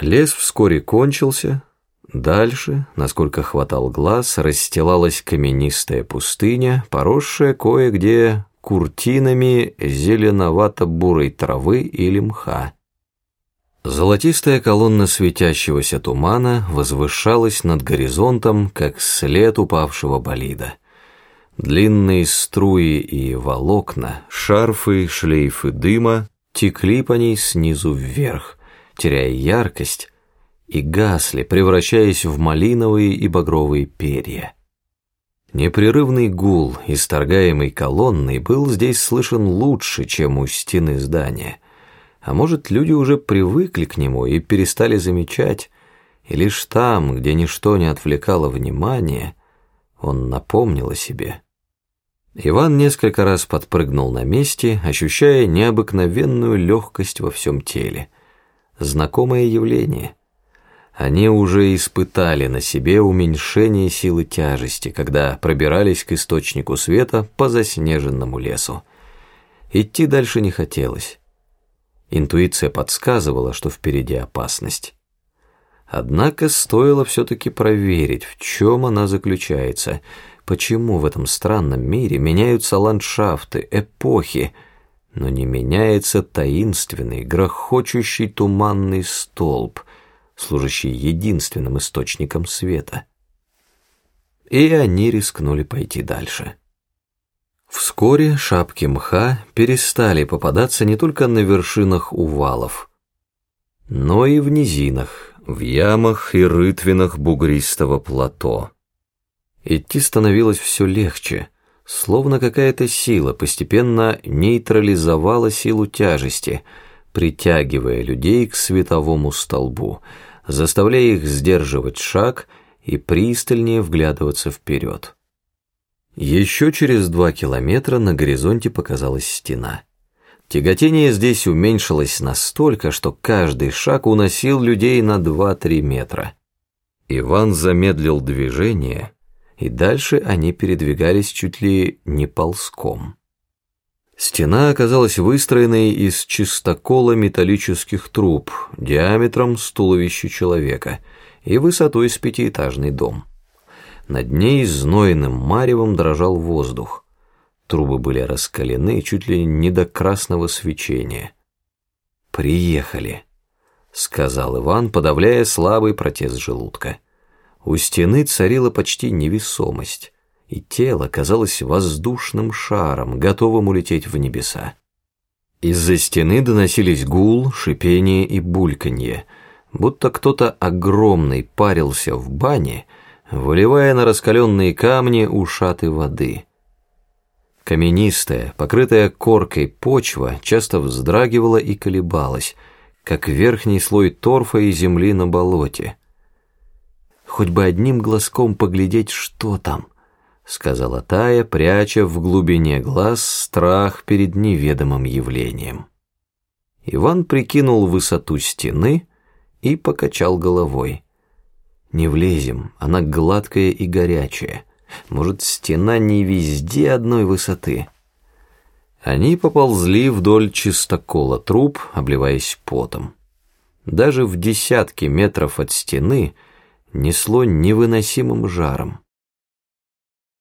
Лес вскоре кончился. Дальше, насколько хватал глаз, расстилалась каменистая пустыня, поросшая кое-где куртинами зеленовато-бурой травы или мха. Золотистая колонна светящегося тумана возвышалась над горизонтом, как след упавшего болида. Длинные струи и волокна, шарфы, шлейфы дыма текли по ней снизу вверх, теряя яркость, и гасли, превращаясь в малиновые и багровые перья. Непрерывный гул, исторгаемый колонной, был здесь слышен лучше, чем у стены здания. А может, люди уже привыкли к нему и перестали замечать, и лишь там, где ничто не отвлекало внимания, он напомнил о себе. Иван несколько раз подпрыгнул на месте, ощущая необыкновенную легкость во всем теле. Знакомое явление. Они уже испытали на себе уменьшение силы тяжести, когда пробирались к источнику света по заснеженному лесу. Идти дальше не хотелось. Интуиция подсказывала, что впереди опасность. Однако стоило все-таки проверить, в чем она заключается — Почему в этом странном мире меняются ландшафты, эпохи, но не меняется таинственный, грохочущий туманный столб, служащий единственным источником света? И они рискнули пойти дальше. Вскоре шапки мха перестали попадаться не только на вершинах увалов, но и в низинах, в ямах и рытвинах бугристого плато. Идти становилось все легче, словно какая-то сила постепенно нейтрализовала силу тяжести, притягивая людей к световому столбу, заставляя их сдерживать шаг и пристальнее вглядываться вперед. Еще через два километра на горизонте показалась стена. Тяготение здесь уменьшилось настолько, что каждый шаг уносил людей на два-три метра. Иван замедлил движение и дальше они передвигались чуть ли не ползком. Стена оказалась выстроенной из чистокола металлических труб диаметром с туловища человека и высотой с пятиэтажный дом. Над ней знойным маревом дрожал воздух. Трубы были раскалены чуть ли не до красного свечения. «Приехали», — сказал Иван, подавляя слабый протест желудка. У стены царила почти невесомость, и тело казалось воздушным шаром, готовым улететь в небеса. Из-за стены доносились гул, шипение и бульканье, будто кто-то огромный парился в бане, выливая на раскаленные камни ушаты воды. Каменистая, покрытая коркой почва часто вздрагивала и колебалась, как верхний слой торфа и земли на болоте хоть бы одним глазком поглядеть, что там», — сказала Тая, пряча в глубине глаз страх перед неведомым явлением. Иван прикинул высоту стены и покачал головой. «Не влезем, она гладкая и горячая. Может, стена не везде одной высоты?» Они поползли вдоль чистокола труб, обливаясь потом. Даже в десятки метров от стены — несло невыносимым жаром.